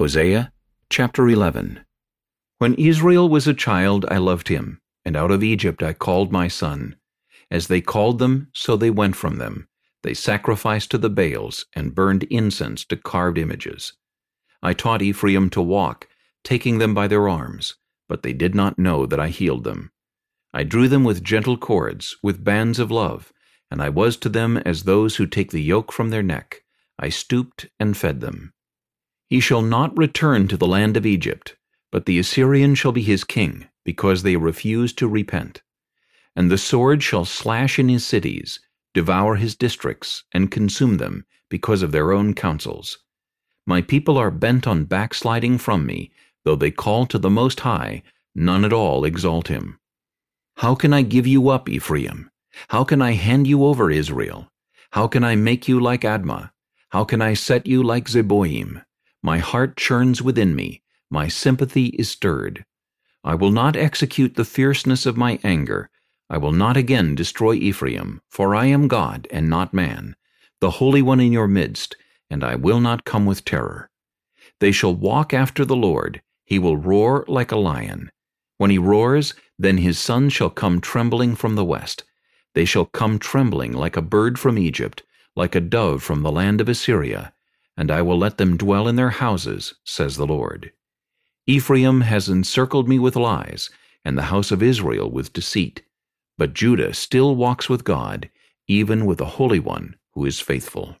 Hosea chapter 11 When Israel was a child I loved him, and out of Egypt I called my son. As they called them, so they went from them. They sacrificed to the Baals, and burned incense to carved images. I taught Ephraim to walk, taking them by their arms, but they did not know that I healed them. I drew them with gentle cords, with bands of love, and I was to them as those who take the yoke from their neck. I stooped and fed them. He shall not return to the land of Egypt, but the Assyrian shall be his king, because they refuse to repent. And the sword shall slash in his cities, devour his districts, and consume them, because of their own counsels. My people are bent on backsliding from me, though they call to the Most High, none at all exalt him. How can I give you up, Ephraim? How can I hand you over, Israel? How can I make you like Admah? How can I set you like Zeboiim? My heart churns within me, my sympathy is stirred. I will not execute the fierceness of my anger. I will not again destroy Ephraim, for I am God and not man, the Holy One in your midst, and I will not come with terror. They shall walk after the Lord, he will roar like a lion. When he roars, then his sons shall come trembling from the west. They shall come trembling like a bird from Egypt, like a dove from the land of Assyria, and I will let them dwell in their houses, says the Lord. Ephraim has encircled me with lies, and the house of Israel with deceit. But Judah still walks with God, even with the Holy One who is faithful.